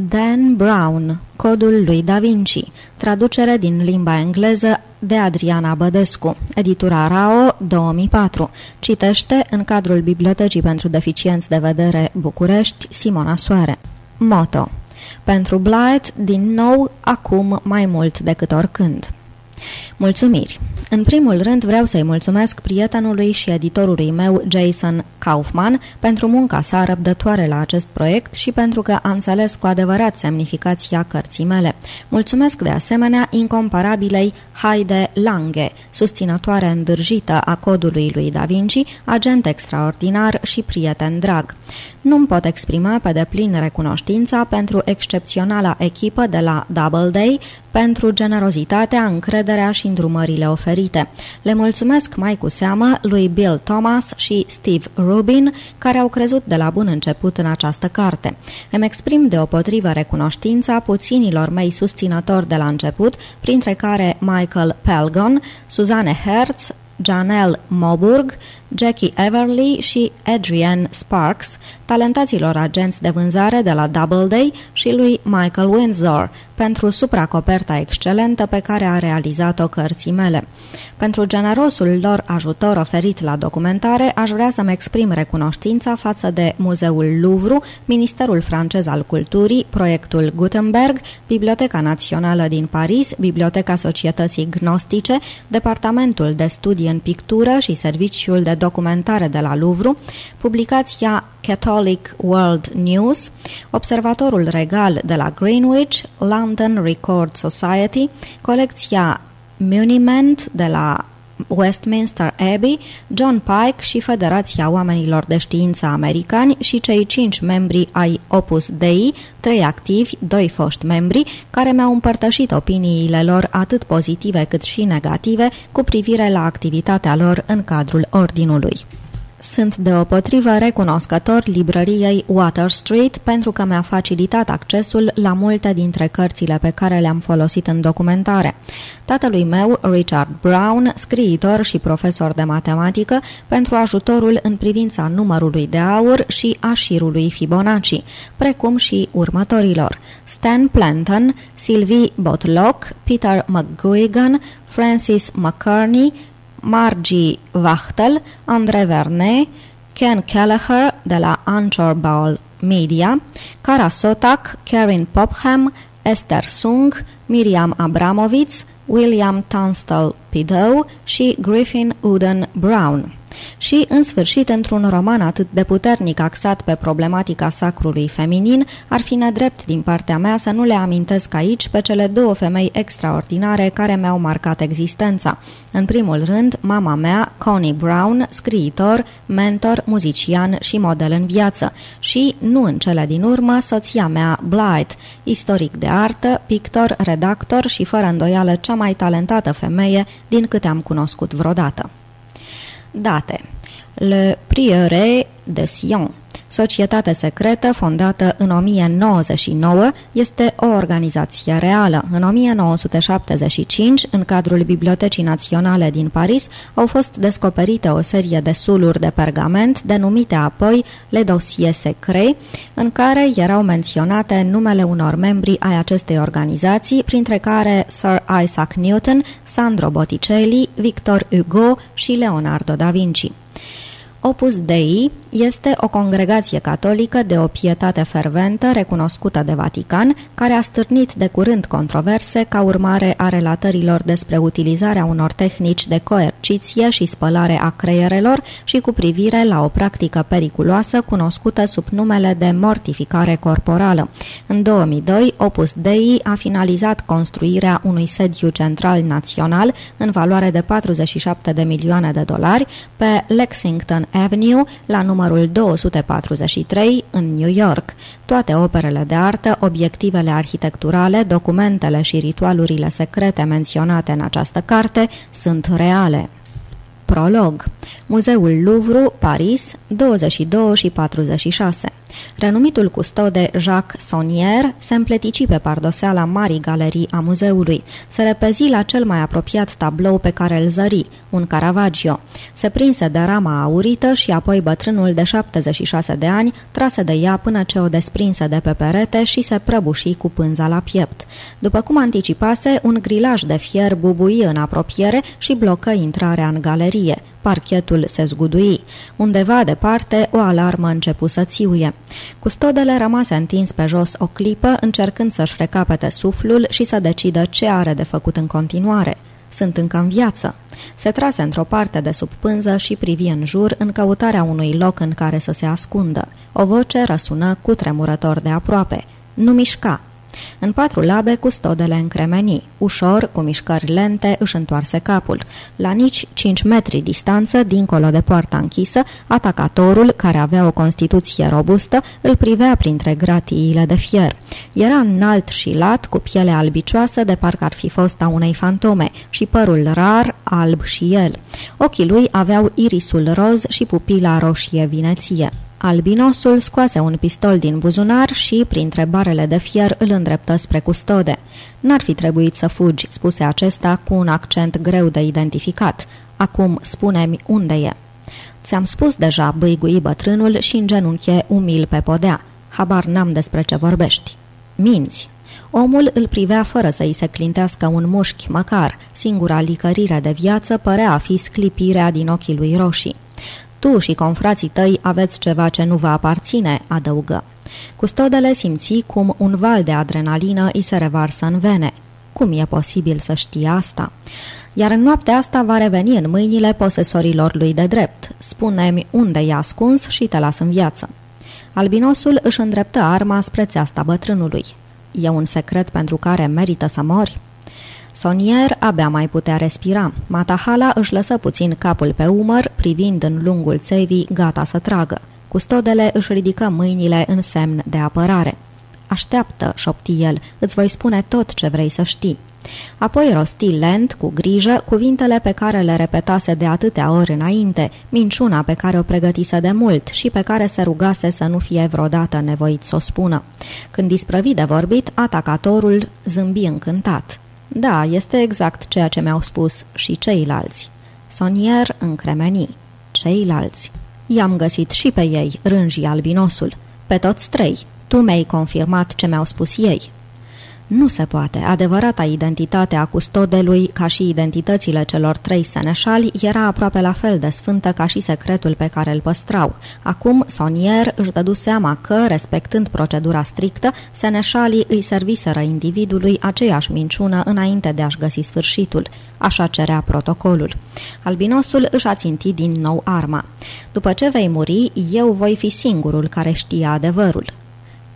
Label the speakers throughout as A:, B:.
A: Dan Brown, Codul lui Da Vinci, traducere din limba engleză de Adriana Bădescu, editura RAO 2004. Citește în cadrul Bibliotecii pentru Deficienți de Vedere București, Simona Soare. Moto Pentru Blight, din nou, acum mai mult decât oricând. Mulțumiri! În primul rând vreau să-i mulțumesc prietenului și editorului meu, Jason Kaufman, pentru munca sa răbdătoare la acest proiect și pentru că a înțeles cu adevărat semnificația cărții mele. Mulțumesc de asemenea incomparabilei Haide Lange, susținătoare îndârjită a codului lui Da Vinci, agent extraordinar și prieten drag. Nu-mi pot exprima pe deplin recunoștința pentru excepționala echipă de la Doubleday, pentru generozitatea, încrederea și îndrumările oferite. Le mulțumesc mai cu seamă lui Bill Thomas și Steve Rubin, care au crezut de la bun început în această carte. Îmi exprim deopotrivă recunoștința puținilor mei susținători de la început, printre care Michael Pelgon, Suzanne Hertz, Janelle Moburg, Jackie Everly și Adrian Sparks, talentaților agenți de vânzare de la Doubleday și lui Michael Windsor, pentru supracoperta excelentă pe care a realizat-o cărții mele. Pentru generosul lor ajutor oferit la documentare, aș vrea să-mi exprim recunoștința față de Muzeul Louvre, Ministerul francez al Culturii, Proiectul Gutenberg, Biblioteca Națională din Paris, Biblioteca Societății Gnostice, Departamentul de Studii în Pictură și Serviciul de Documentare de la Louvre, publicația Catholic World News, Observatorul Regal de la Greenwich, London Record Society, colecția Muniment de la Westminster Abbey, John Pike și Federația Oamenilor de Știință Americani și cei cinci membri ai Opus Dei, trei activi, doi foști membri, care mi-au împărtășit opiniile lor atât pozitive cât și negative cu privire la activitatea lor în cadrul ordinului. Sunt deopotrivă recunoscător librăriei Water Street pentru că mi-a facilitat accesul la multe dintre cărțile pe care le-am folosit în documentare. Tatălui meu, Richard Brown, scriitor și profesor de matematică, pentru ajutorul în privința numărului de aur și a șirului Fibonacci, precum și următorilor. Stan Planton, Sylvie Botlock, Peter McGuigan, Francis McCarney, Margie Wachtel, Andre Vernet, Ken Kelleher de la Anchor Ball Media, Cara Sotak, Karen Popham, Esther Sung, Miriam Abramovitz, William Tunstall Pidow și Griffin Uden Brown și, în sfârșit, într-un roman atât de puternic axat pe problematica sacrului feminin, ar fi nedrept din partea mea să nu le amintesc aici pe cele două femei extraordinare care mi-au marcat existența. În primul rând, mama mea, Connie Brown, scriitor, mentor, muzician și model în viață și, nu în cele din urmă, soția mea, Blight, istoric de artă, pictor, redactor și fără îndoială cea mai talentată femeie din câte am cunoscut vreodată. Date. Le Prieuré de Sion Societate secretă fondată în 1099 este o organizație reală. În 1975, în cadrul Bibliotecii Naționale din Paris, au fost descoperite o serie de suluri de pergament denumite apoi Le Dossier Secret, în care erau menționate numele unor membri ai acestei organizații, printre care Sir Isaac Newton, Sandro Botticelli, Victor Hugo și Leonardo da Vinci. Opus Dei este o congregație catolică de o pietate ferventă recunoscută de Vatican, care a stârnit de curând controverse ca urmare a relatărilor despre utilizarea unor tehnici de coerciție și spălare a creierelor și cu privire la o practică periculoasă cunoscută sub numele de mortificare corporală. În 2002, Opus Dei a finalizat construirea unui sediu central național în valoare de 47 de milioane de dolari pe Lexington Avenue, la numărul 243, în New York. Toate operele de artă, obiectivele arhitecturale, documentele și ritualurile secrete menționate în această carte sunt reale. Prolog Muzeul Louvre, Paris, 22 și 46 Renumitul custode Jacques Sonnier se împletici pe pardoseala marii galerii a muzeului. Se repezi la cel mai apropiat tablou pe care îl zări, un Caravaggio. Se prinse de rama aurită și apoi bătrânul de 76 de ani trase de ea până ce o desprinse de pe perete și se prăbuși cu pânza la piept. După cum anticipase, un grilaj de fier bubui în apropiere și blocă intrarea în galerie. Parchetul se zgudui. Undeva departe, o alarmă începu să țiuie. Custodele rămase întins pe jos o clipă, încercând să-și recapete suflul și să decidă ce are de făcut în continuare. Sunt încă în viață. Se trase într-o parte de sub pânză și privi în jur în căutarea unui loc în care să se ascundă. O voce răsună cu tremurător de aproape. Nu mișca. În patru labe, custodele încremeni. Ușor, cu mișcări lente, își întoarse capul. La nici 5 metri distanță, dincolo de poarta închisă, atacatorul, care avea o constituție robustă, îl privea printre gratiile de fier. Era înalt și lat, cu piele albicioasă, de parcă ar fi fost a unei fantome, și părul rar, alb și el. Ochii lui aveau irisul roz și pupila roșie vineție. Albinosul scoase un pistol din buzunar și, printre barele de fier, îl îndreptă spre custode. N-ar fi trebuit să fugi, spuse acesta cu un accent greu de identificat. Acum spune-mi unde e. Ți-am spus deja, băigui bătrânul și îngenunche umil pe podea. Habar n-am despre ce vorbești. Minți. Omul îl privea fără să-i se clintească un mușchi măcar. Singura licărire de viață părea a fi sclipirea din ochii lui roșii. Tu și confrații tăi aveți ceva ce nu vă aparține, adăugă. Custodele simți cum un val de adrenalină îi se revarsă în vene. Cum e posibil să știe asta? Iar în noaptea asta va reveni în mâinile posesorilor lui de drept. Spune-mi unde e ascuns și te las în viață. Albinosul își îndreptă arma spre țeasta bătrânului. E un secret pentru care merită să mori? Sonier abia mai putea respira. Matahala își lăsă puțin capul pe umăr, privind în lungul țevii, gata să tragă. Custodele își ridică mâinile în semn de apărare. Așteaptă, șopti el, îți voi spune tot ce vrei să știi. Apoi rosti lent, cu grijă, cuvintele pe care le repetase de atâtea ori înainte, minciuna pe care o pregătise de mult și pe care se rugase să nu fie vreodată nevoit să o spună. Când disprăvi de vorbit, atacatorul zâmbi încântat. Da, este exact ceea ce mi-au spus și ceilalți. Sonier încremeni. Ceilalți. I-am găsit și pe ei, rânjii albinosul. Pe toți trei. Tu mi-ai confirmat ce mi-au spus ei. Nu se poate. Adevărata identitate a custodelui, ca și identitățile celor trei seneșali, era aproape la fel de sfântă ca și secretul pe care îl păstrau. Acum, Sonier își dădu seama că, respectând procedura strictă, seneșalii îi serviseră individului aceeași minciună înainte de a-și găsi sfârșitul. Așa cerea protocolul. Albinosul își a țintit din nou arma. După ce vei muri, eu voi fi singurul care știe adevărul.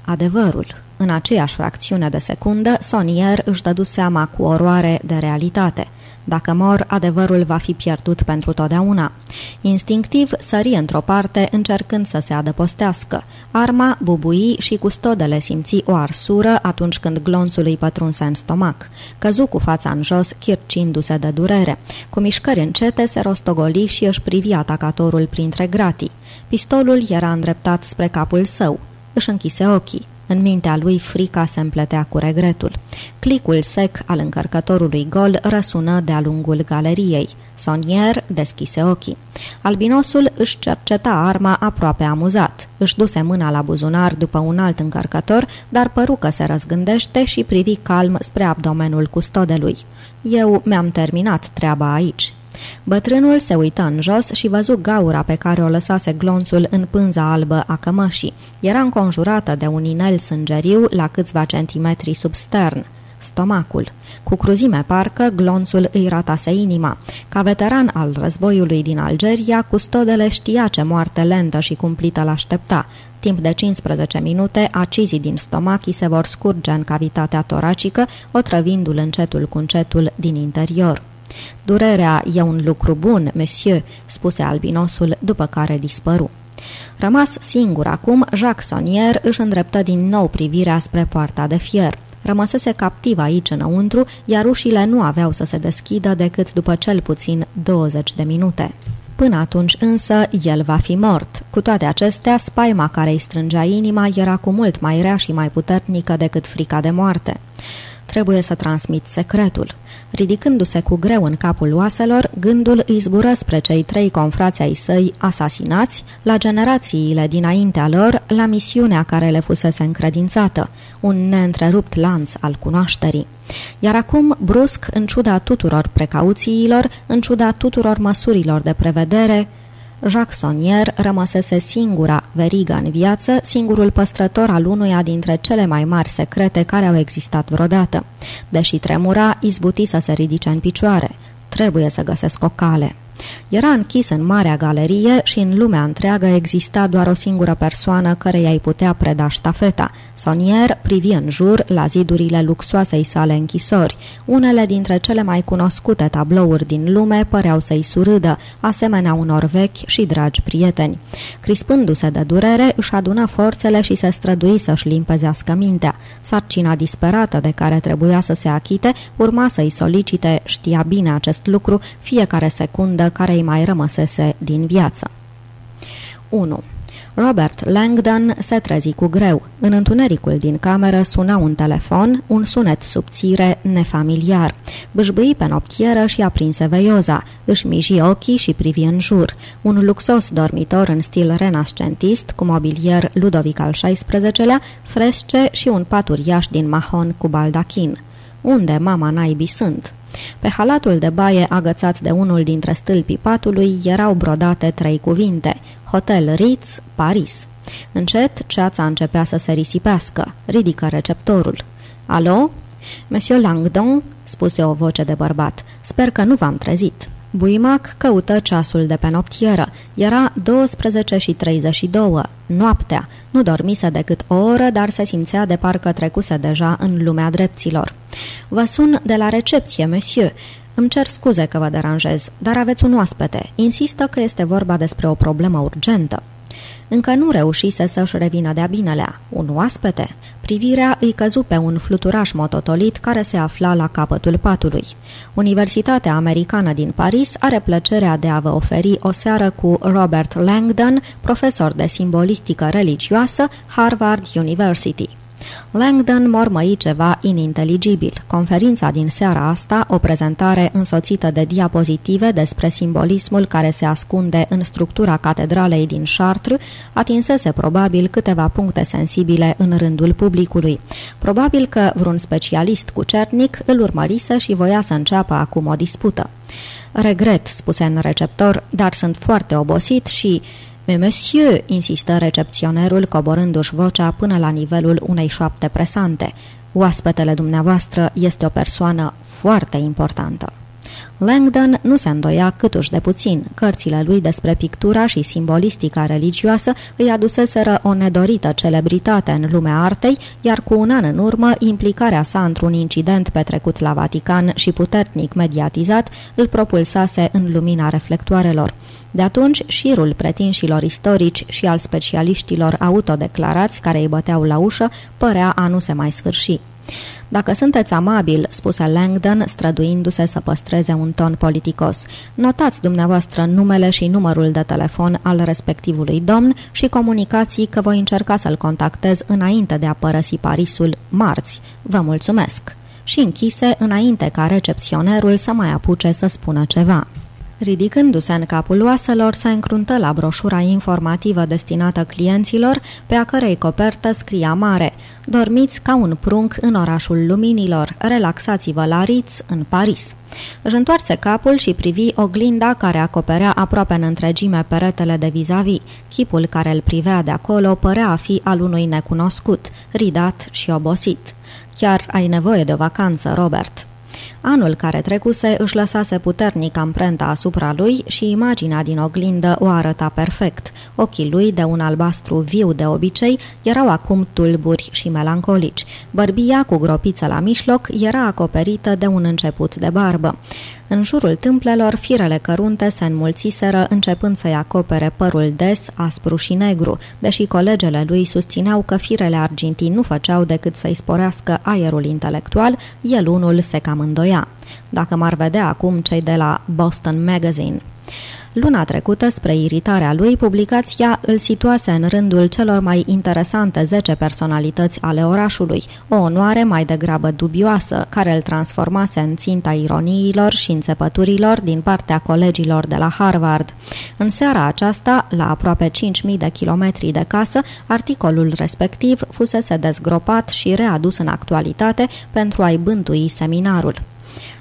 A: Adevărul. În aceeași fracțiune de secundă, Sonier își dădu seama cu oroare de realitate. Dacă mor, adevărul va fi pierdut pentru totdeauna. Instinctiv sări într-o parte, încercând să se adăpostească. Arma bubui și custodele simți o arsură atunci când glonțul îi pătrunse în stomac. Căzu cu fața în jos, chircindu-se de durere. Cu mișcări încete se rostogoli și își privi atacatorul printre gratii. Pistolul era îndreptat spre capul său. Își închise ochii. În mintea lui frica se împletea cu regretul. Clicul sec al încărcătorului gol răsună de-a lungul galeriei. Sonier deschise ochii. Albinosul își cerceta arma aproape amuzat. Își duse mâna la buzunar după un alt încărcător, dar păru că se răzgândește și privi calm spre abdomenul custodelui. Eu mi-am terminat treaba aici. Bătrânul se uită în jos și văzu gaura pe care o lăsase glonțul în pânza albă a cămășii. Era înconjurată de un inel sângeriu la câțiva centimetri sub stern stomacul. Cu cruzime parcă, glonțul îi ratase inima. Ca veteran al războiului din Algeria, custodele știa ce moarte lentă și cumplită l-aștepta. Timp de 15 minute, acizii din stomac se vor scurge în cavitatea toracică, otrăvindu-l încetul cu încetul din interior. Durerea e un lucru bun, monsieur, spuse albinosul, după care dispăru. Rămas singur acum, Jacques Sonier își îndreptă din nou privirea spre poarta de fier. Rămăsese captiv aici înăuntru, iar ușile nu aveau să se deschidă decât după cel puțin 20 de minute. Până atunci însă el va fi mort. Cu toate acestea, spaima care îi strângea inima era cu mult mai rea și mai puternică decât frica de moarte. Trebuie să transmit secretul. Ridicându-se cu greu în capul oaselor, gândul îi zbură spre cei trei confrați ai săi asasinați, la generațiile dinaintea lor, la misiunea care le fusese încredințată, un neîntrerupt lanț al cunoașterii. Iar acum, brusc, în ciuda tuturor precauțiilor, în ciuda tuturor măsurilor de prevedere, Jacques Sonnier rămăsese singura verigă în viață, singurul păstrător al unuia dintre cele mai mari secrete care au existat vreodată. Deși tremura, izbuti să se ridice în picioare. Trebuie să găsesc o cale. Era închis în marea galerie și în lumea întreagă exista doar o singură persoană care i-ai putea preda ștafeta. Sonier privi în jur la zidurile luxoasei sale închisori. Unele dintre cele mai cunoscute tablouri din lume păreau să-i surâdă, asemenea unor vechi și dragi prieteni. Crispându-se de durere, își adună forțele și se strădui să-și limpezească mintea. Sarcina disperată de care trebuia să se achite urma să-i solicite, știa bine acest lucru, fiecare secundă care îi mai rămăsese din viață. 1. Robert Langdon se trezi cu greu. În întunericul din cameră suna un telefon, un sunet subțire, nefamiliar. Bâșbâi pe noptieră și aprinse veioza. Își miji ochii și privi în jur. Un luxos dormitor în stil renascentist, cu mobilier Ludovic al XVI-lea, fresce și un paturiaș din mahon cu baldachin. Unde mama naibii sunt? Pe halatul de baie agățat de unul dintre stâlpii patului erau brodate trei cuvinte. Hotel Ritz, Paris. Încet, ceața începea să se risipească. Ridică receptorul. Alo? Monsieur Langdon, spuse o voce de bărbat. Sper că nu v-am trezit. Buimac căută ceasul de pe noptieră. Era 12 și 32, noaptea. Nu dormise decât o oră, dar se simțea de parcă trecuse deja în lumea dreptilor. Vă sun de la recepție, monsieur. Îmi cer scuze că vă deranjez, dar aveți un oaspete. Insistă că este vorba despre o problemă urgentă. Încă nu reușise să-și revină de-a binelea. Un oaspete? Privirea îi căzu pe un fluturaș mototolit care se afla la capătul patului. Universitatea Americană din Paris are plăcerea de a vă oferi o seară cu Robert Langdon, profesor de simbolistică religioasă, Harvard University. Langdon mormăi ceva ininteligibil. Conferința din seara asta, o prezentare însoțită de diapozitive despre simbolismul care se ascunde în structura catedralei din Chartres, atinsese probabil câteva puncte sensibile în rândul publicului. Probabil că vreun specialist cu cernic îl urmărise și voia să înceapă acum o dispută. Regret, spuse în receptor, dar sunt foarte obosit și Mais monsieur, insistă recepționerul coborându-și vocea până la nivelul unei șoapte presante. Oaspetele dumneavoastră este o persoană foarte importantă. Langdon nu se îndoia câtuși de puțin. Cărțile lui despre pictura și simbolistica religioasă îi aduseseră o nedorită celebritate în lumea artei, iar cu un an în urmă, implicarea sa într-un incident petrecut la Vatican și puternic mediatizat îl propulsase în lumina reflectoarelor. De atunci, șirul pretinșilor istorici și al specialiștilor autodeclarați care îi băteau la ușă părea a nu se mai sfârși. Dacă sunteți amabil, spuse Langdon, străduindu-se să păstreze un ton politicos, notați dumneavoastră numele și numărul de telefon al respectivului domn și comunicații că voi încerca să-l contactez înainte de a părăsi Parisul marți. Vă mulțumesc! Și închise înainte ca recepționerul să mai apuce să spună ceva. Ridicându-se în capul oaselor, se încruntă la broșura informativă destinată clienților, pe a cărei copertă scria mare Dormiți ca un prunc în orașul luminilor, relaxați-vă la Ritz, în Paris. Își întoarse capul și privi oglinda care acoperea aproape în întregime peretele de vis-a-vis. Chipul care îl privea de acolo părea a fi al unui necunoscut, ridat și obosit. Chiar ai nevoie de o vacanță, Robert." Anul care trecuse își lăsase puternic amprenta asupra lui și imaginea din oglindă o arăta perfect. Ochii lui, de un albastru viu de obicei, erau acum tulburi și melancolici. Bărbia, cu gropiță la mijloc, era acoperită de un început de barbă. În jurul tâmplelor, firele cărunte se înmulțiseră, începând să-i acopere părul des, aspru și negru, deși colegele lui susțineau că firele argintii nu făceau decât să-i sporească aerul intelectual, el unul se cam îndoia. Dacă m-ar vedea acum cei de la Boston Magazine. Luna trecută, spre iritarea lui, publicația îl situase în rândul celor mai interesante 10 personalități ale orașului, o onoare mai degrabă dubioasă, care îl transformase în ținta ironiilor și înțepăturilor din partea colegilor de la Harvard. În seara aceasta, la aproape 5.000 de kilometri de casă, articolul respectiv fusese dezgropat și readus în actualitate pentru a-i bântui seminarul.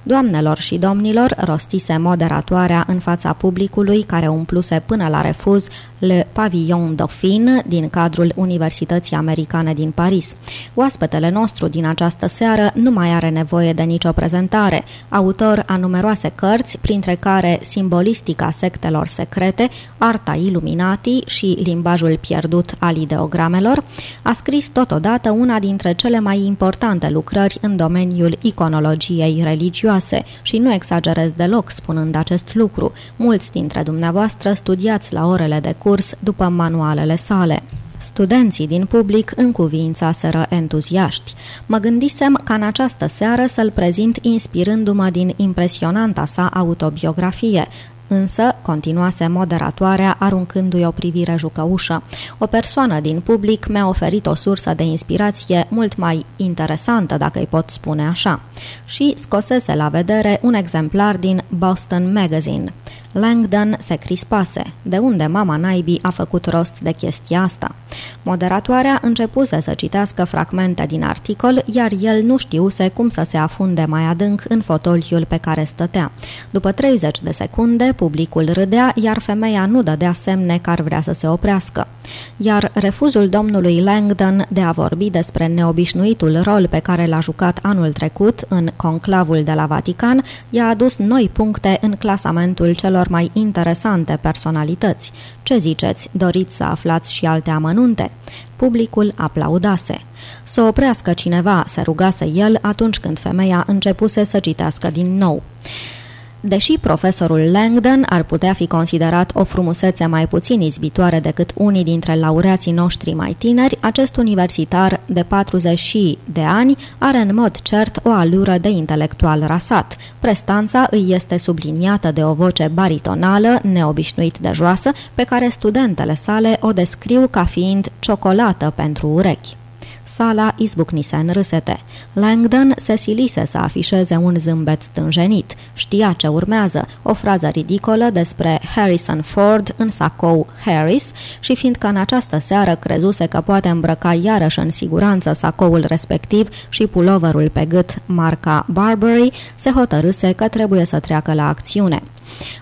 A: Doamnelor și domnilor, rostise moderatoarea în fața publicului care umpluse până la refuz Le Pavillon Dauphine din cadrul Universității Americane din Paris. Oaspetele nostru din această seară nu mai are nevoie de nicio prezentare. Autor a numeroase cărți, printre care Simbolistica sectelor secrete, Arta Illuminati și Limbajul pierdut al ideogramelor, a scris totodată una dintre cele mai importante lucrări în domeniul iconologiei religioase și nu exagerez deloc spunând acest lucru. Mulți dintre dumneavoastră studiați la orele de curs curs după manualele sale. Studenții din public încuvințaseră entuziaști. Mă gândisem ca în această seară să-l prezint inspirându-mă din impresionanta sa autobiografie, Însă, continuase moderatoarea, aruncându-i o privire jucăușă. O persoană din public mi-a oferit o sursă de inspirație mult mai interesantă, dacă îi pot spune așa. Și scosese la vedere un exemplar din Boston Magazine. Langdon se crispase. De unde mama naibii a făcut rost de chestia asta? Moderatoarea începuse să citească fragmente din articol, iar el nu știuse cum să se afunde mai adânc în fotoliul pe care stătea. După 30 de secunde, publicul râdea, iar femeia nu dădea semne că ar vrea să se oprească. Iar refuzul domnului Langdon de a vorbi despre neobișnuitul rol pe care l-a jucat anul trecut în conclavul de la Vatican i-a adus noi puncte în clasamentul celor mai interesante personalități. Ce ziceți, doriți să aflați și alte amănunte? Publicul aplaudase. Să oprească cineva, se rugase el atunci când femeia începuse să citească din nou. Deși profesorul Langdon ar putea fi considerat o frumusețe mai puțin izbitoare decât unii dintre laureații noștri mai tineri, acest universitar de 40 de ani are în mod cert o alură de intelectual rasat. Prestanța îi este subliniată de o voce baritonală, neobișnuit de joasă, pe care studentele sale o descriu ca fiind ciocolată pentru urechi. Sala izbucnise în râsete. Langdon se silise să afișeze un zâmbet stânjenit. Știa ce urmează, o frază ridicolă despre Harrison Ford în sacou Harris și fiindcă în această seară crezuse că poate îmbrăca iarăși în siguranță sacoul respectiv și puloverul pe gât marca Barbary, se hotărâse că trebuie să treacă la acțiune.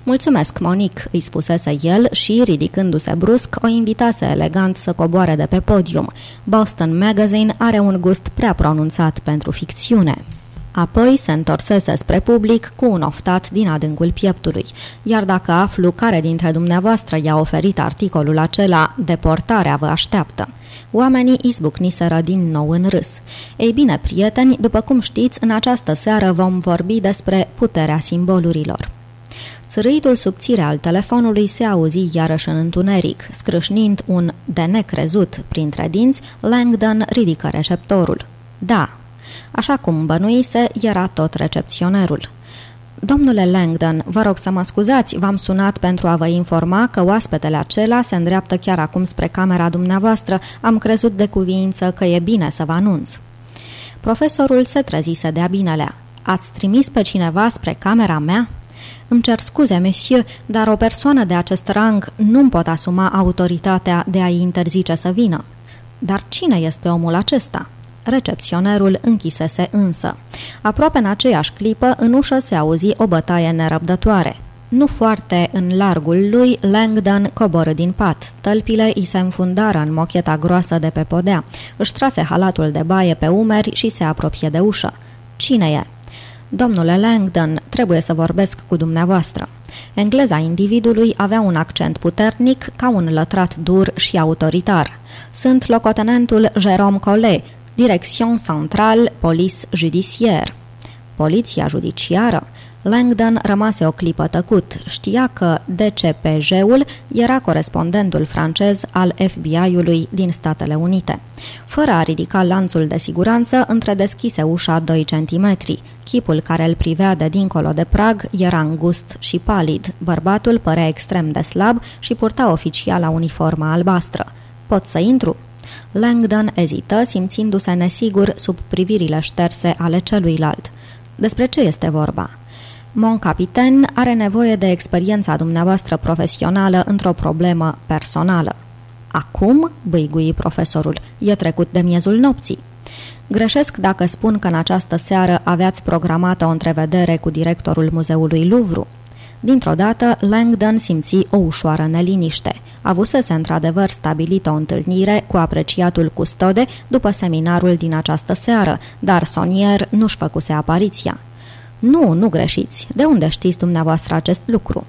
A: Mulțumesc, Monique, îi spusese el și, ridicându-se brusc, o invitase elegant să coboare de pe podium. Boston Magazine are un gust prea pronunțat pentru ficțiune. Apoi se întorsese spre public cu un oftat din adâncul pieptului. Iar dacă aflu care dintre dumneavoastră i-a oferit articolul acela, deportarea vă așteaptă. Oamenii izbucniseră din nou în râs. Ei bine, prieteni, după cum știți, în această seară vom vorbi despre puterea simbolurilor. Țărâitul subțire al telefonului se auzi iarăși în întuneric. Scrâșnind un de necrezut printre dinți, Langdon ridică receptorul. Da, așa cum bănuise, era tot recepționerul. Domnule Langdon, vă rog să mă scuzați, v-am sunat pentru a vă informa că oaspetele acela se îndreaptă chiar acum spre camera dumneavoastră. Am crezut de cuvință că e bine să vă anunț. Profesorul se trezise de-a binelea. Ați trimis pe cineva spre camera mea?" Îmi cer scuze, monsieur, dar o persoană de acest rang nu-mi pot asuma autoritatea de a-i interzice să vină. Dar cine este omul acesta? Recepționerul închisese însă. Aproape în aceeași clipă, în ușă se auzi o bătaie nerăbdătoare. Nu foarte în largul lui, Langdon coboră din pat. Tălpile îi se înfundară în mocheta groasă de pe podea. Își trase halatul de baie pe umeri și se apropie de ușă. Cine e?" Domnule Langdon, trebuie să vorbesc cu dumneavoastră. Engleza individului avea un accent puternic, ca un lătrat dur și autoritar. Sunt locotenentul Jérôme Collet, Direction Centrale Police Judiciaire. Poliția judiciară? Langdon rămase o clipă tăcut. Știa că DCPJ-ul era corespondentul francez al FBI-ului din Statele Unite. Fără a ridica lanțul de siguranță, întredeschise ușa 2 centimetri. Chipul care îl privea de dincolo de prag era îngust și palid. Bărbatul părea extrem de slab și purta oficiala uniformă albastră. Pot să intru?" Langdon ezită, simțindu-se nesigur sub privirile șterse ale celuilalt. Despre ce este vorba?" Mon Capitaine are nevoie de experiența dumneavoastră profesională într-o problemă personală. Acum, băigui profesorul, e trecut de miezul nopții. Greșesc dacă spun că în această seară aveați programată o întrevedere cu directorul muzeului Louvre. Dintr-o dată, Langdon simți o ușoară neliniște. Avusese într-adevăr stabilită o întâlnire cu apreciatul custode după seminarul din această seară, dar Sonier nu-și făcuse apariția. Nu, nu greșiți. De unde știți dumneavoastră acest lucru?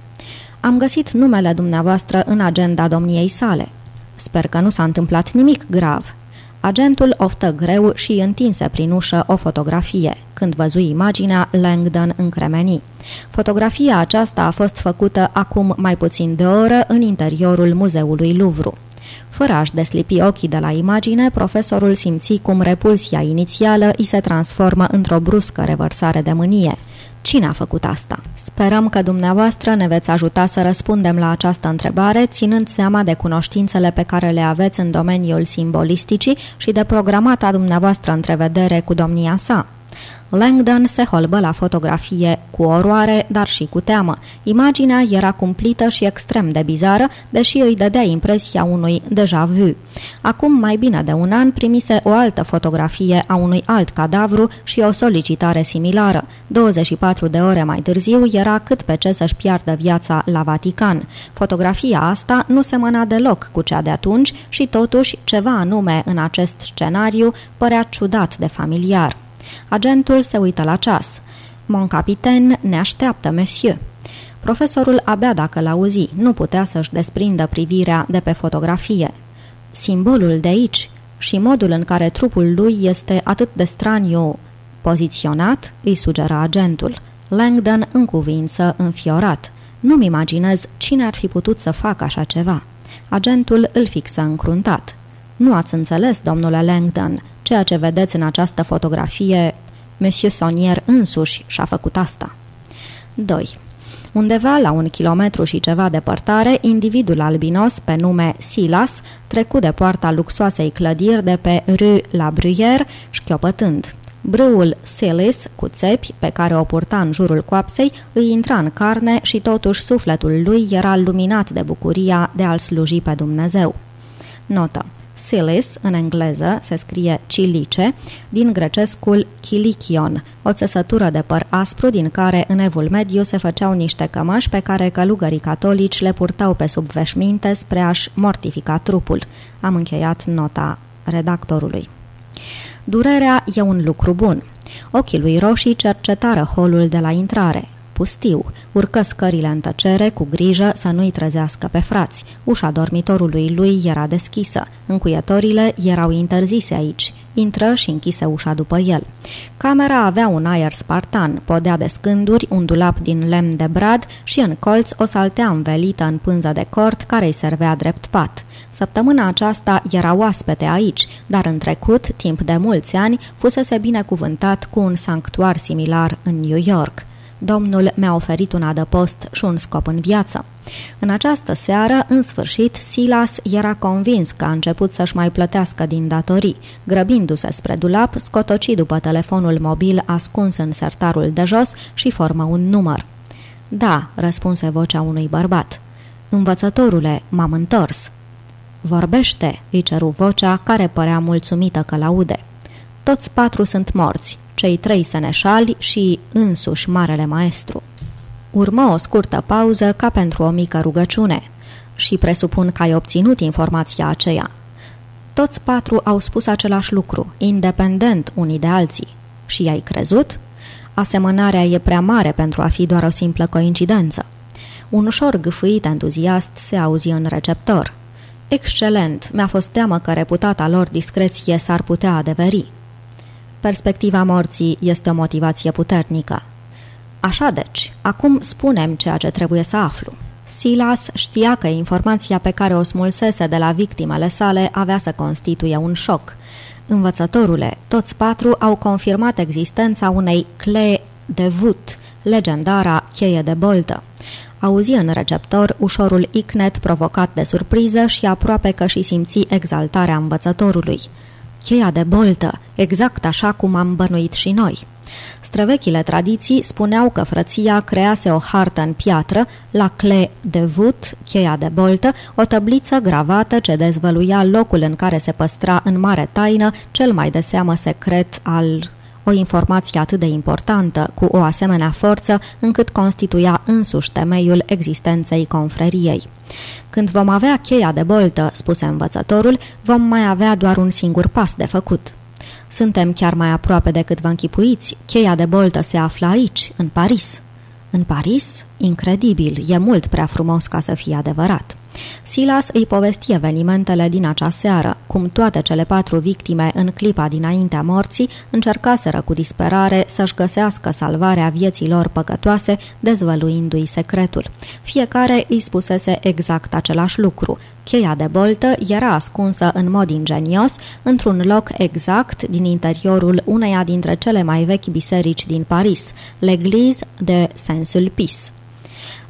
A: Am găsit numele dumneavoastră în agenda domniei sale. Sper că nu s-a întâmplat nimic grav. Agentul oftă greu și întinse prin ușă o fotografie. Când văzui imaginea, Langdon încremeni. Fotografia aceasta a fost făcută acum mai puțin de o oră în interiorul muzeului Louvre. Fără a-și deslipi ochii de la imagine, profesorul simți cum repulsia inițială îi se transformă într-o bruscă revărsare de mânie. Cine a făcut asta? Sperăm că dumneavoastră ne veți ajuta să răspundem la această întrebare, ținând seama de cunoștințele pe care le aveți în domeniul simbolisticii și de programata dumneavoastră întrevedere cu domnia sa. Langdon se holbă la fotografie cu oroare, dar și cu teamă. Imaginea era cumplită și extrem de bizară, deși îi dădea impresia unui deja vu. Acum mai bine de un an primise o altă fotografie a unui alt cadavru și o solicitare similară. 24 de ore mai târziu era cât pe ce să-și piardă viața la Vatican. Fotografia asta nu semăna deloc cu cea de atunci și totuși ceva anume în acest scenariu părea ciudat de familiar. Agentul se uită la ceas. Mon capitaine ne așteaptă, monsieur. Profesorul abia dacă l-auzi, nu putea să-și desprindă privirea de pe fotografie. Simbolul de aici și modul în care trupul lui este atât de straniu poziționat, îi sugera agentul. Langdon în cuvință înfiorat. Nu-mi imaginez cine ar fi putut să facă așa ceva. Agentul îl fixă încruntat. Nu ați înțeles, domnule Langdon, ceea ce vedeți în această fotografie, Monsieur Sonier însuși și-a făcut asta. 2. Undeva la un kilometru și ceva departare, individul albinos pe nume Silas trecu de poarta luxoasei clădiri de pe Rue La Bruyère, șchiopătând. Brâul Silas, cu țepi, pe care o purta în jurul coapsei, îi intra în carne și totuși sufletul lui era luminat de bucuria de a-L sluji pe Dumnezeu. Notă. Silis, în engleză, se scrie cilice, din grecescul chilichion, o țesătură de păr aspru din care în evul mediu se făceau niște cămăși pe care călugării catolici le purtau pe sub veșminte spre a-și mortifica trupul. Am încheiat nota redactorului. Durerea e un lucru bun. Ochii lui roșii cercetară holul de la intrare pustiu. Urcă scările în tăcere, cu grijă să nu-i trezească pe frați. Ușa dormitorului lui era deschisă. Încuietorile erau interzise aici. Intră și închise ușa după el. Camera avea un aer spartan, podea de scânduri, un dulap din lemn de brad și în colț o saltea învelită în pânză de cort care îi servea drept pat. Săptămâna aceasta era oaspete aici, dar în trecut, timp de mulți ani, fusese binecuvântat cu un sanctuar similar în New York. Domnul mi-a oferit un adăpost și un scop în viață. În această seară, în sfârșit, Silas era convins că a început să-și mai plătească din datorii. Grăbindu-se spre dulap, scotoci după telefonul mobil ascuns în sertarul de jos și formă un număr. Da, răspunse vocea unui bărbat. Învățătorule, m-am întors. Vorbește, îi ceru vocea care părea mulțumită că laude. Toți patru sunt morți cei trei seneșali și însuși Marele Maestru. Urmă o scurtă pauză ca pentru o mică rugăciune și presupun că ai obținut informația aceea. Toți patru au spus același lucru, independent unii de alții. Și ai crezut? Asemănarea e prea mare pentru a fi doar o simplă coincidență. Un ușor gâfâit entuziast se auzi în receptor. Excelent, mi-a fost teamă că reputata lor discreție s-ar putea adeveri. Perspectiva morții este o motivație puternică. Așa deci, acum spunem ceea ce trebuie să aflu. Silas știa că informația pe care o smulsese de la victimele sale avea să constituie un șoc. Învățătorule, toți patru au confirmat existența unei clee de vut, legendara cheie de boltă. Auzi în receptor ușorul icnet provocat de surpriză și aproape că și simți exaltarea învățătorului. Cheia de boltă, exact așa cum am bănuit și noi. Străvechile tradiții spuneau că frăția crease o hartă în piatră, la cle de vut, cheia de boltă, o tabliță gravată ce dezvăluia locul în care se păstra în mare taină cel mai de seamă secret al o informație atât de importantă, cu o asemenea forță, încât constituia însuși temeiul existenței confreriei. Când vom avea cheia de boltă, spuse învățătorul, vom mai avea doar un singur pas de făcut. Suntem chiar mai aproape decât vă închipuiți. Cheia de boltă se află aici, în Paris. În Paris? Incredibil, e mult prea frumos ca să fie adevărat. Silas îi povesti evenimentele din acea seară, cum toate cele patru victime în clipa dinaintea morții încercaseră cu disperare să-și găsească salvarea vieților păcătoase, dezvăluindu-i secretul. Fiecare îi spusese exact același lucru. Cheia de boltă era ascunsă în mod ingenios într-un loc exact din interiorul uneia dintre cele mai vechi biserici din Paris, l'Église de Saint-Sulpice.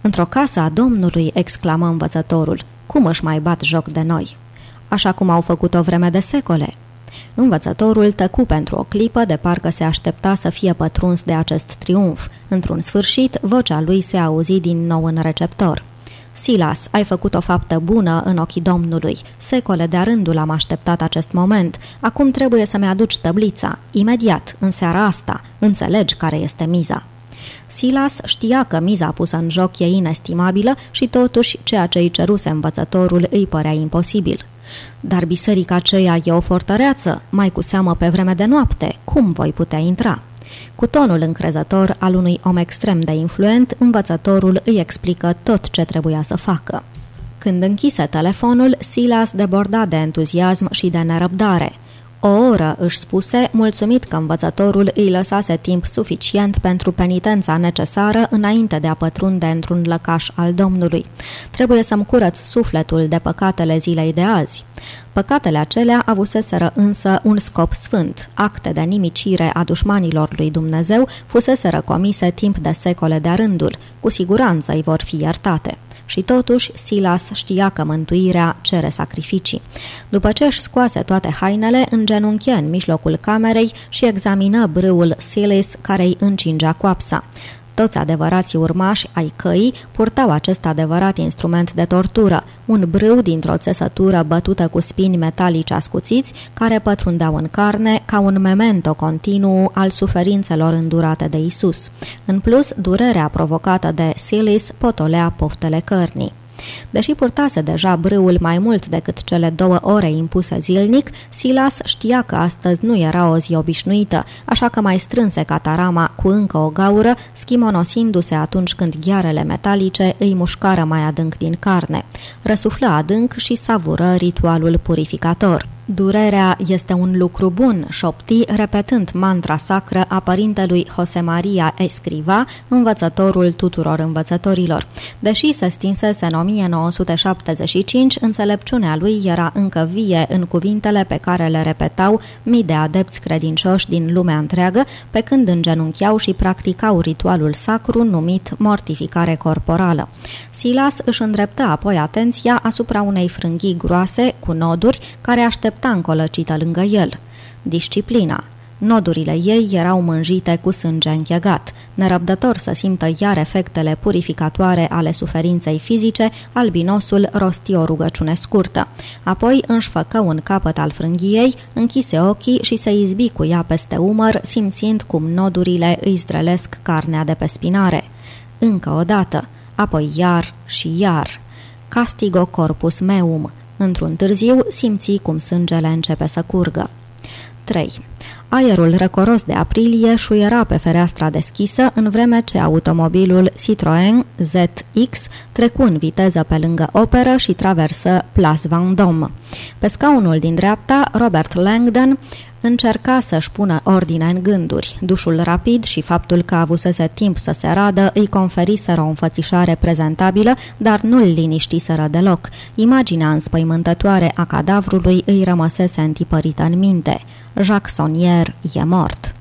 A: Într-o casă a Domnului, exclamă învățătorul, cum își mai bat joc de noi? Așa cum au făcut o vreme de secole. Învățătorul tăcu pentru o clipă, de parcă se aștepta să fie pătruns de acest triumf. Într-un sfârșit, vocea lui se auzi din nou în receptor. Silas, ai făcut o faptă bună în ochii Domnului. Secole de rândul am așteptat acest moment. Acum trebuie să-mi aduci tăblița. Imediat, în seara asta. Înțelegi care este miza. Silas știa că miza pusă în joc e inestimabilă și totuși ceea ce îi ceruse învățătorul îi părea imposibil. Dar biserica aceea e o fortăreață, mai cu seamă pe vreme de noapte. Cum voi putea intra? Cu tonul încrezător al unui om extrem de influent, învățătorul îi explică tot ce trebuia să facă. Când închise telefonul, Silas deborda de entuziasm și de nerăbdare – o oră, își spuse, mulțumit că învățătorul îi lăsase timp suficient pentru penitența necesară înainte de a pătrunde într-un lăcaș al Domnului. Trebuie să-mi curăț sufletul de păcatele zilei de azi. Păcatele acelea avuseseră însă un scop sfânt. Acte de nimicire a dușmanilor lui Dumnezeu fuseseră comise timp de secole de rândul. Cu siguranță îi vor fi iertate și totuși Silas știa că mântuirea cere sacrificii. După ce își scoase toate hainele, îngenunche în mijlocul camerei și examină brâul Silas care îi încingea coapsa. Toți adevărații urmași ai căii purtau acest adevărat instrument de tortură, un brâu dintr-o țesătură bătută cu spini metalici ascuțiți, care pătrundeau în carne ca un memento continuu al suferințelor îndurate de Isus. În plus, durerea provocată de Silis potolea poftele cărnii. Deși purtase deja brâul mai mult decât cele două ore impuse zilnic, Silas știa că astăzi nu era o zi obișnuită, așa că mai strânse catarama cu încă o gaură, schimonosindu-se atunci când ghearele metalice îi mușcară mai adânc din carne. Răsuflă adânc și savură ritualul purificator. Durerea este un lucru bun, șopti, repetând mantra sacră a părintelui Jose Maria Escriva, învățătorul tuturor învățătorilor. Deși se stinsese în 1975, înțelepciunea lui era încă vie în cuvintele pe care le repetau mii de adepți credincioși din lumea întreagă, pe când îngenuncheau și practicau ritualul sacru numit mortificare corporală. Silas își îndreptă apoi atenția asupra unei frânghii groase cu noduri care așteptau aștepta încolăcită lângă el. Disciplina. Nodurile ei erau mânjite cu sânge închegat. Nerăbdător să simtă iar efectele purificatoare ale suferinței fizice, albinosul rosti o rugăciune scurtă. Apoi își făcă un capăt al frânghiei, închise ochii și se izbi cu ea peste umăr, simțind cum nodurile îi zdrelesc carnea de pe spinare. Încă o dată, apoi iar și iar. Castigo corpus meum. Într-un târziu simți cum sângele începe să curgă. 3. Aerul răcoros de aprilie șuiera pe fereastra deschisă în vreme ce automobilul Citroën ZX trecu în viteză pe lângă operă și traversă Place Vendôme. Pe scaunul din dreapta, Robert Langdon Încerca să-și pună ordine în gânduri. Dușul rapid și faptul că avusese timp să se radă îi conferiseră o înfățișare prezentabilă, dar nu-l liniștiseră deloc. Imaginea înspăimântătoare a cadavrului îi rămăsese întipărită în minte. Jacques Sonnier e mort.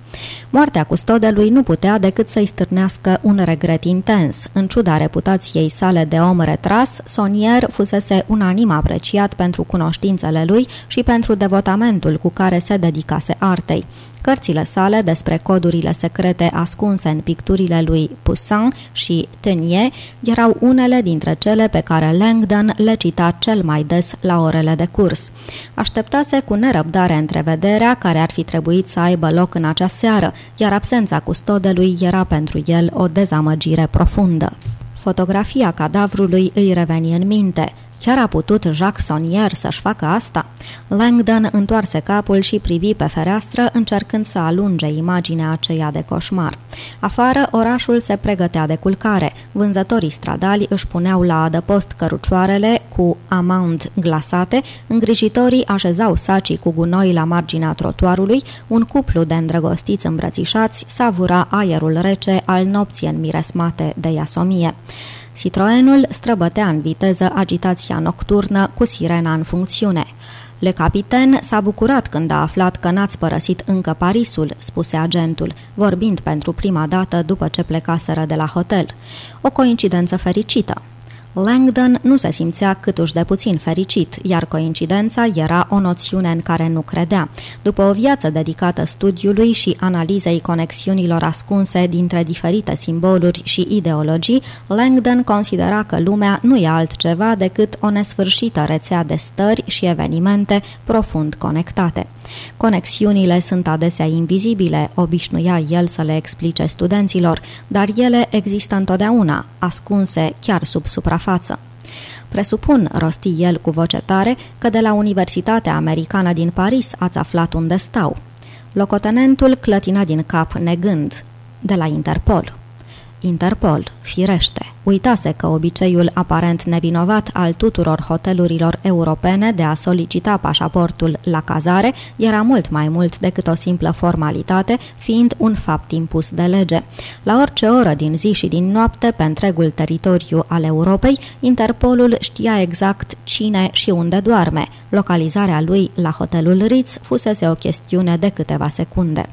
A: Moartea custodelui nu putea decât să-i stârnească un regret intens. În ciuda reputației sale de om retras, Sonier fusese unanim apreciat pentru cunoștințele lui și pentru devotamentul cu care se dedicase artei. Cărțile sale despre codurile secrete ascunse în picturile lui Poussin și Tenier erau unele dintre cele pe care Langdon le cita cel mai des la orele de curs. Așteptase cu nerăbdare întrevederea care ar fi trebuit să aibă loc în acea seară, iar absența custodelui era pentru el o dezamăgire profundă. Fotografia cadavrului îi reveni în minte. Chiar a putut Jacques Sonnier să-și facă asta? Langdon întoarse capul și privi pe fereastră, încercând să alunge imaginea aceea de coșmar. Afară, orașul se pregătea de culcare. Vânzătorii stradali își puneau la adăpost cărucioarele cu amand glasate, îngrijitorii așezau sacii cu gunoi la marginea trotuarului, un cuplu de îndrăgostiți îmbrățișați savura aerul rece al nopții înmiresmate de iasomie. Citroenul străbătea în viteză agitația nocturnă cu sirena în funcțiune. Le Capitaine s-a bucurat când a aflat că n-ați părăsit încă Parisul, spuse agentul, vorbind pentru prima dată după ce plecaseră de la hotel. O coincidență fericită. Langdon nu se simțea câtuși de puțin fericit, iar coincidența era o noțiune în care nu credea. După o viață dedicată studiului și analizei conexiunilor ascunse dintre diferite simboluri și ideologii, Langdon considera că lumea nu e altceva decât o nesfârșită rețea de stări și evenimente profund conectate. Conexiunile sunt adesea invizibile, obișnuia el să le explice studenților, dar ele există întotdeauna, ascunse chiar sub suprafață. Presupun, rosti el cu voce tare, că de la Universitatea Americană din Paris ați aflat unde stau. Locotenentul clătina din cap negând. De la Interpol. Interpol, firește. Uitase că obiceiul aparent nevinovat al tuturor hotelurilor europene de a solicita pașaportul la cazare era mult mai mult decât o simplă formalitate, fiind un fapt impus de lege. La orice oră din zi și din noapte, pe întregul teritoriu al Europei, Interpolul știa exact cine și unde doarme. Localizarea lui la hotelul Ritz fusese o chestiune de câteva secunde.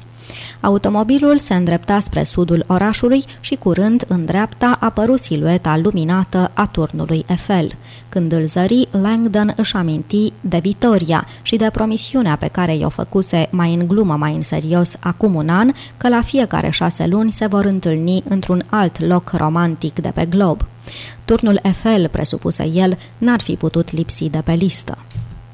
A: Automobilul se îndrepta spre sudul orașului și curând, în dreapta, apăru silueta luminată a turnului Eiffel. Când îl zări, Langdon își aminti de Vitoria și de promisiunea pe care i-o făcuse mai în glumă, mai în serios, acum un an, că la fiecare șase luni se vor întâlni într-un alt loc romantic de pe glob. Turnul Eiffel, presupuse el, n-ar fi putut lipsi de pe listă.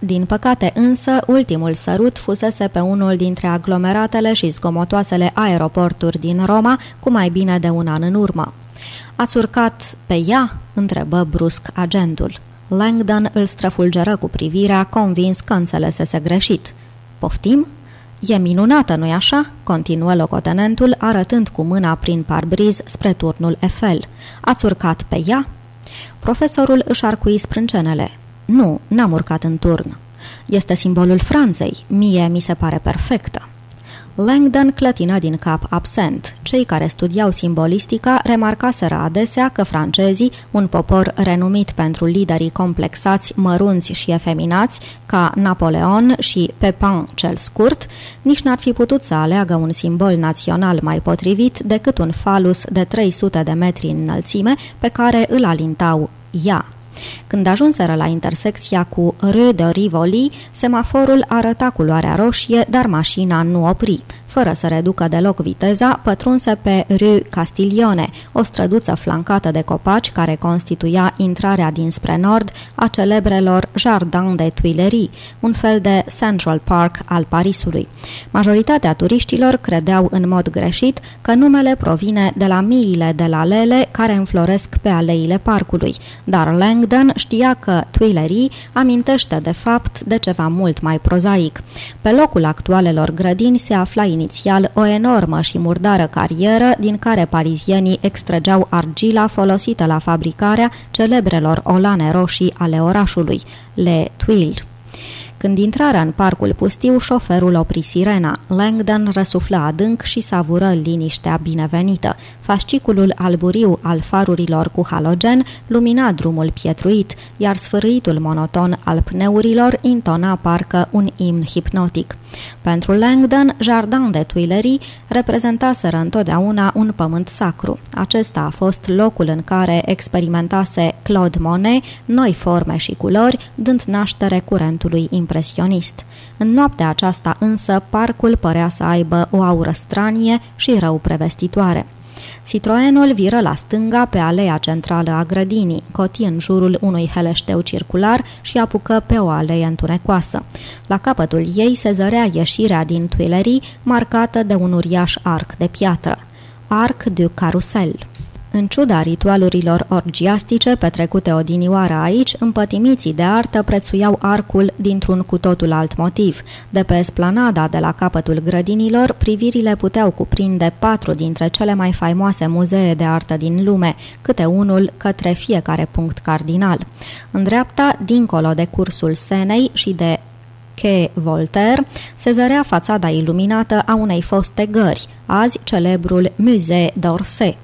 A: Din păcate însă, ultimul sărut fusese pe unul dintre aglomeratele și zgomotoasele aeroporturi din Roma cu mai bine de un an în urmă. Ați urcat pe ea?" întrebă brusc agentul. Langdon îl străfulgeră cu privirea, convins că înțelesese greșit. Poftim?" E minunată, nu-i așa?" continuă locotenentul, arătând cu mâna prin parbriz spre turnul Eiffel. Ați urcat pe ea?" Profesorul își arcui sprâncenele. Nu, n-am urcat în turn. Este simbolul Franței. Mie mi se pare perfectă. Langdon clătină din cap absent. Cei care studiau simbolistica remarcaseră adesea că francezii, un popor renumit pentru liderii complexați, mărunți și efeminați, ca Napoleon și Pepin cel scurt, nici n-ar fi putut să aleagă un simbol național mai potrivit decât un falus de 300 de metri în înălțime pe care îl alintau ea. Când ajunseră la intersecția cu Rue de Rivoli, semaforul arăta culoarea roșie, dar mașina nu opri. Fără să reducă deloc viteza, pătrunse pe Rue Castiglione, o străduță flancată de copaci care constituia intrarea dinspre nord a celebrelor Jardin de Tuileries, un fel de Central Park al Parisului. Majoritatea turiștilor credeau în mod greșit că numele provine de la miile de lalele care înfloresc pe aleile parcului, dar Langdon știa că Tuileries amintește de fapt de ceva mult mai prozaic. Pe locul actualelor grădini se afla inițial o enormă și murdară carieră din care parizienii extrăgeau argila folosită la fabricarea celebrelor olane roșii ale orașului, le Tuiles. Când intrarea în parcul pustiu, șoferul opri sirena. Langdon răsuflă adânc și savură liniștea binevenită. Fasciculul alburiu al farurilor cu halogen lumina drumul pietruit, iar sfârâitul monoton al pneurilor intona parcă un imn hipnotic. Pentru Langdon, Jardin de Tuileries reprezentaseră întotdeauna un pământ sacru. Acesta a fost locul în care experimentase Claude Monet noi forme și culori, dând naștere curentului impresionist. În noaptea aceasta însă, parcul părea să aibă o aură stranie și rău prevestitoare. Citroenul viră la stânga pe aleea centrală a grădinii, coti în jurul unui heleșteu circular și apucă pe o alee întunecoasă. La capătul ei se zărea ieșirea din Tuilerii, marcată de un uriaș arc de piatră. Arc de Carusel. În ciuda ritualurilor orgiastice petrecute odinioară aici, împătimiții de artă prețuiau arcul dintr-un cu totul alt motiv. De pe esplanada de la capătul grădinilor, privirile puteau cuprinde patru dintre cele mai faimoase muzee de artă din lume, câte unul către fiecare punct cardinal. În dreapta, dincolo de cursul Senei și de Che Voltaire, se zărea fațada iluminată a unei foste gări, azi celebrul Musée d'Orsay.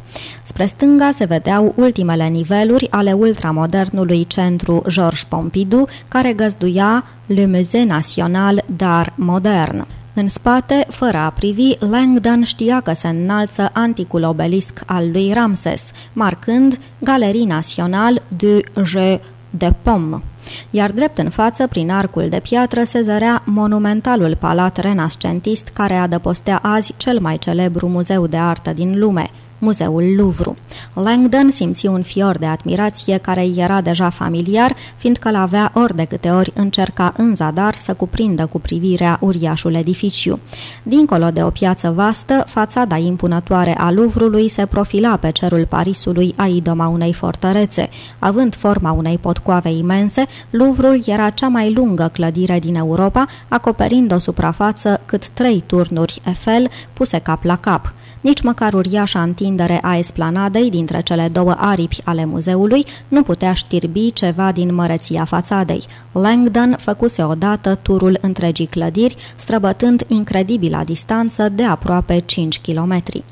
A: Spre stânga se vedeau ultimele niveluri ale ultramodernului centru Georges Pompidou, care găzduia Le Musée National d'Art Modern. În spate, fără a privi, Langdon știa că se înalță anticul obelisc al lui Ramses, marcând Galerie Nationale du Jeu de Pomme iar drept în față, prin arcul de piatră, se zărea monumentalul palat renascentist care adăpostea azi cel mai celebru muzeu de artă din lume, Muzeul Louvre. Langdon simți un fior de admirație care îi era deja familiar, fiindcă l-avea ori de câte ori încerca în zadar să cuprindă cu privirea uriașul edificiu. Dincolo de o piață vastă, fațada impunătoare a Louvrului se profila pe cerul Parisului a idoma unei fortărețe. Având forma unei potcoave imense, Louvrul era cea mai lungă clădire din Europa, acoperind o suprafață cât trei turnuri Eiffel puse cap la cap. Nici măcar uriașa întindere a esplanadei dintre cele două aripi ale muzeului nu putea știrbi ceva din măreția fațadei. Langdon făcuse odată turul întregii clădiri, străbătând incredibila distanță de aproape 5 kilometri.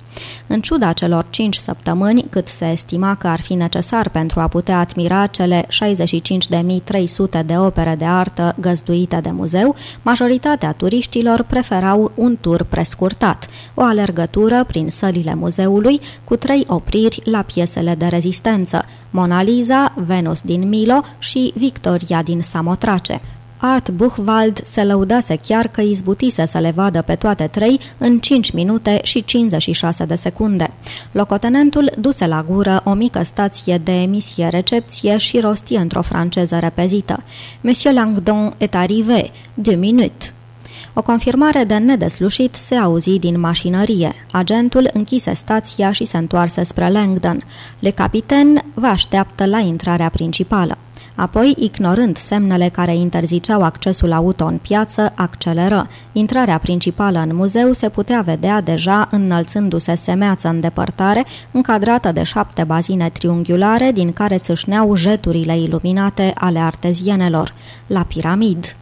A: În ciuda celor cinci săptămâni, cât se estima că ar fi necesar pentru a putea admira cele 65.300 de opere de artă găzduite de muzeu, majoritatea turiștilor preferau un tur prescurtat, o alergătură prin sălile muzeului cu trei opriri la piesele de rezistență, Mona Lisa, Venus din Milo și Victoria din Samotrace. Art Buchwald se lăudase chiar că izbutise să le vadă pe toate trei în 5 minute și 56 de secunde. Locotenentul duse la gură o mică stație de emisie-recepție și rosti într-o franceză repezită. Monsieur Langdon est arrivé, deux minutes. O confirmare de nedeslușit se auzi din mașinărie. Agentul închise stația și se întoarse spre Langdon. Le capiten vă așteaptă la intrarea principală. Apoi, ignorând semnele care interziceau accesul auto în piață, acceleră. Intrarea principală în muzeu se putea vedea deja înălțându-se semeață în depărtare, încadrată de șapte bazine triunghiulare din care țâșneau jeturile iluminate ale artezienelor. La piramid.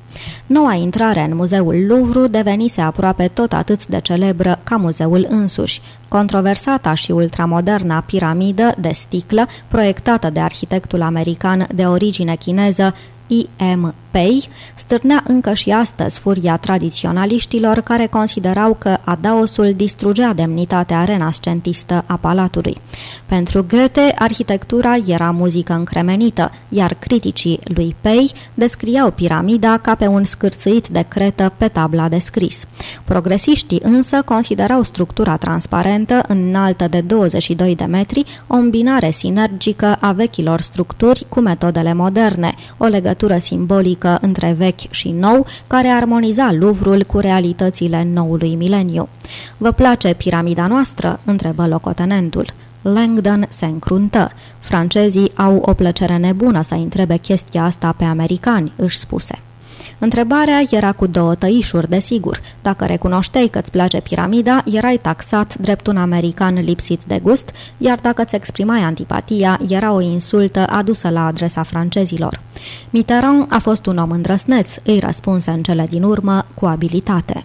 A: Noua intrare în muzeul Louvre devenise aproape tot atât de celebră ca muzeul însuși. Controversata și ultramoderna piramidă de sticlă, proiectată de arhitectul american de origine chineză I.M. Pei stârnea încă și astăzi furia tradiționaliștilor care considerau că adaosul distrugea demnitatea renascentistă a palatului. Pentru Goethe, arhitectura era muzică încremenită, iar criticii lui Pei descriau piramida ca pe un scârțâit de cretă pe tabla de scris. Progresiștii însă considerau structura transparentă, înaltă de 22 de metri, o îmbinare sinergică a vechilor structuri cu metodele moderne, o legătură simbolică politică între vechi și nou, care armoniza Luvrul cu realitățile noului mileniu. Vă place piramida noastră?" întrebă locotenentul. Langdon se încruntă. Francezii au o plăcere nebună să întrebe chestia asta pe americani, își spuse. Întrebarea era cu două tăișuri, desigur. Dacă recunoșteai că îți place piramida, erai taxat drept un american lipsit de gust, iar dacă îți exprimai antipatia, era o insultă adusă la adresa francezilor. Mitterrand a fost un om îndrăsneț, îi răspunse în cele din urmă cu abilitate.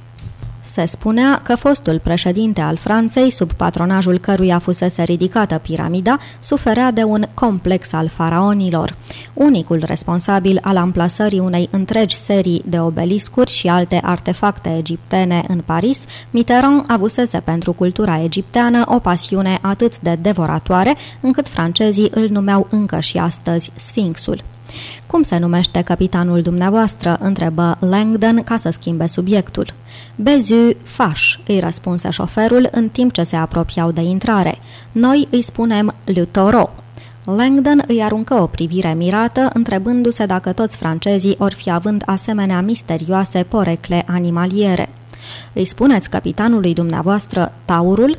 A: Se spunea că fostul președinte al Franței, sub patronajul căruia fusese ridicată piramida, suferea de un complex al faraonilor. Unicul responsabil al amplasării unei întregi serii de obeliscuri și alte artefacte egiptene în Paris, Mitterrand avusese pentru cultura egipteană o pasiune atât de devoratoare, încât francezii îl numeau încă și astăzi Sfinxul. Cum se numește capitanul dumneavoastră?" întrebă Langdon ca să schimbe subiectul. Bezu Faș, îi răspunse șoferul în timp ce se apropiau de intrare. Noi îi spunem Le Toro. Langdon îi aruncă o privire mirată, întrebându-se dacă toți francezii or fi având asemenea misterioase porecle animaliere. Îi spuneți capitanului dumneavoastră taurul?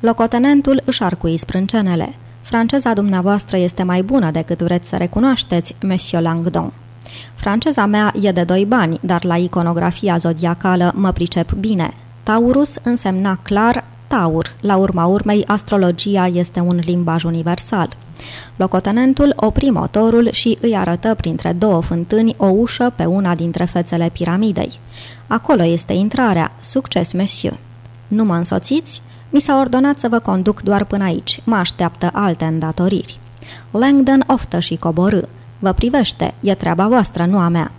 A: Locotenentul își arcui sprâncenele. Franceza dumneavoastră este mai bună decât vreți să recunoașteți, Monsieur Langdon. Franceza mea e de doi bani, dar la iconografia zodiacală mă pricep bine. Taurus însemna clar taur. La urma urmei, astrologia este un limbaj universal. Locotenentul opri motorul și îi arătă printre două fântâni o ușă pe una dintre fețele piramidei. Acolo este intrarea. Succes, monsieur! Nu mă însoțiți? Mi s-a ordonat să vă conduc doar până aici. Mă așteaptă alte îndatoriri. Langdon oftă și coborâ. Vă privește, e treaba voastră, nu a mea.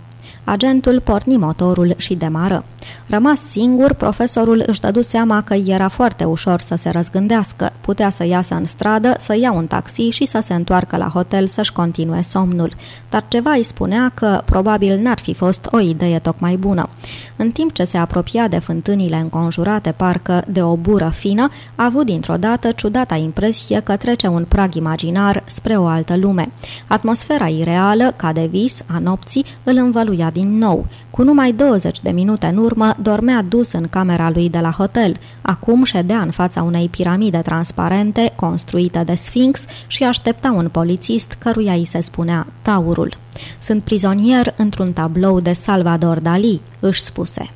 A: Agentul porni motorul și demară. Rămas singur, profesorul își dădu seama că era foarte ușor să se răzgândească. Putea să iasă în stradă, să ia un taxi și să se întoarcă la hotel să-și continue somnul. Dar ceva îi spunea că probabil n-ar fi fost o idee tocmai bună. În timp ce se apropia de fântânile înconjurate parcă de o bură fină, a avut dintr-o dată ciudata impresie că trece un prag imaginar spre o altă lume. Atmosfera ireală, ca de vis, a nopții, îl învăluia din nou. Cu numai 20 de minute în urmă, dormea dus în camera lui de la hotel. Acum ședea în fața unei piramide transparente, construite de Sphinx, și aștepta un polițist căruia îi se spunea Taurul. Sunt prizonier într-un tablou de Salvador Dali, își spuse.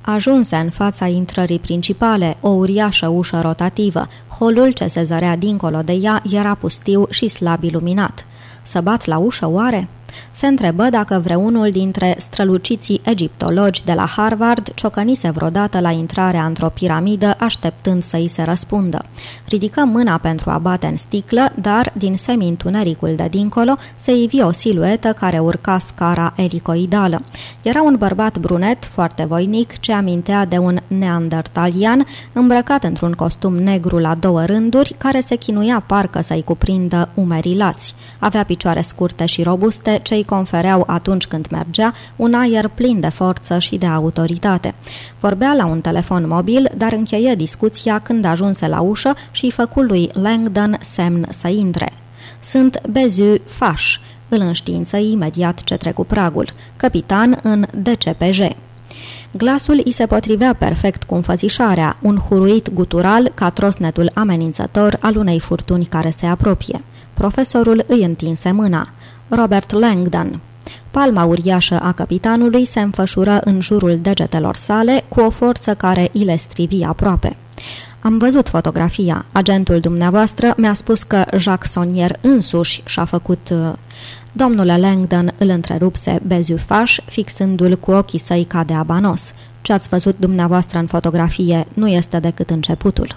A: Ajunse în fața intrării principale, o uriașă ușă rotativă. Holul ce se zărea dincolo de ea era pustiu și slab iluminat. Să bat la ușă oare? Se întrebă dacă vreunul dintre străluciții egiptologi de la Harvard ciocănise vreodată la intrarea într-o piramidă așteptând să îi se răspundă. Ridică mâna pentru a bate în sticlă, dar din semi-întunericul de dincolo se ivi o siluetă care urca scara ericoidală. Era un bărbat brunet, foarte voinic, ce amintea de un neandertalian, îmbrăcat într-un costum negru la două rânduri, care se chinuia parcă să-i cuprindă umerii lați. Avea picioare scurte și robuste, ce îi confereau atunci când mergea un aer plin de forță și de autoritate. Vorbea la un telefon mobil, dar încheie discuția când ajunse la ușă și făcu lui Langdon semn să intre. Sunt Bezu Faș, îl înștiință imediat ce trecu pragul, capitan în DCPJ. Glasul îi se potrivea perfect cu înfățișarea, un huruit gutural ca trosnetul amenințător al unei furtuni care se apropie. Profesorul îi întinse mâna. Robert Langdon. Palma uriașă a capitanului se înfășură în jurul degetelor sale cu o forță care îi le strivi aproape. Am văzut fotografia. Agentul dumneavoastră mi-a spus că Jacques Sonier însuși și-a făcut... Uh, Domnule Langdon îl întrerupse Bezufaș, fixându-l cu ochii săi ca de abanos. Ce ați văzut dumneavoastră în fotografie nu este decât începutul.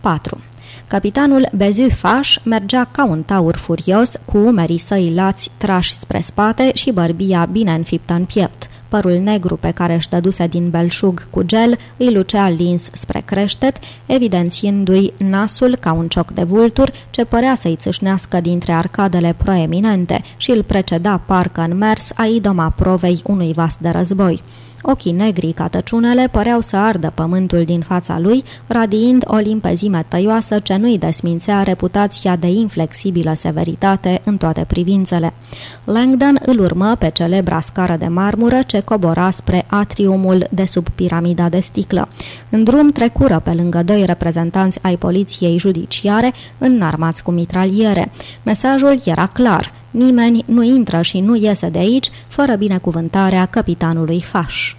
A: 4. Capitanul Bezufaș mergea ca un taur furios, cu umerii săi lați trași spre spate și bărbia bine înfiptă în piept. Părul negru pe care își dăduse din belșug cu gel îi lucea lins spre creștet, evidențiindu-i nasul ca un cioc de vulturi ce părea să-i țâșnească dintre arcadele proeminente și îl preceda parcă în mers a idoma provei unui vas de război. Ochii negri ca tăciunele păreau să ardă pământul din fața lui, radiind o limpezime tăioasă ce nu-i desmințea reputația de inflexibilă severitate în toate privințele. Langdon îl urmă pe celebra scară de marmură ce cobora spre atriumul de sub piramida de sticlă. În drum trecură pe lângă doi reprezentanți ai poliției judiciare înarmați cu mitraliere. Mesajul era clar – Nimeni nu intră și nu iese de aici fără binecuvântarea capitanului Faș.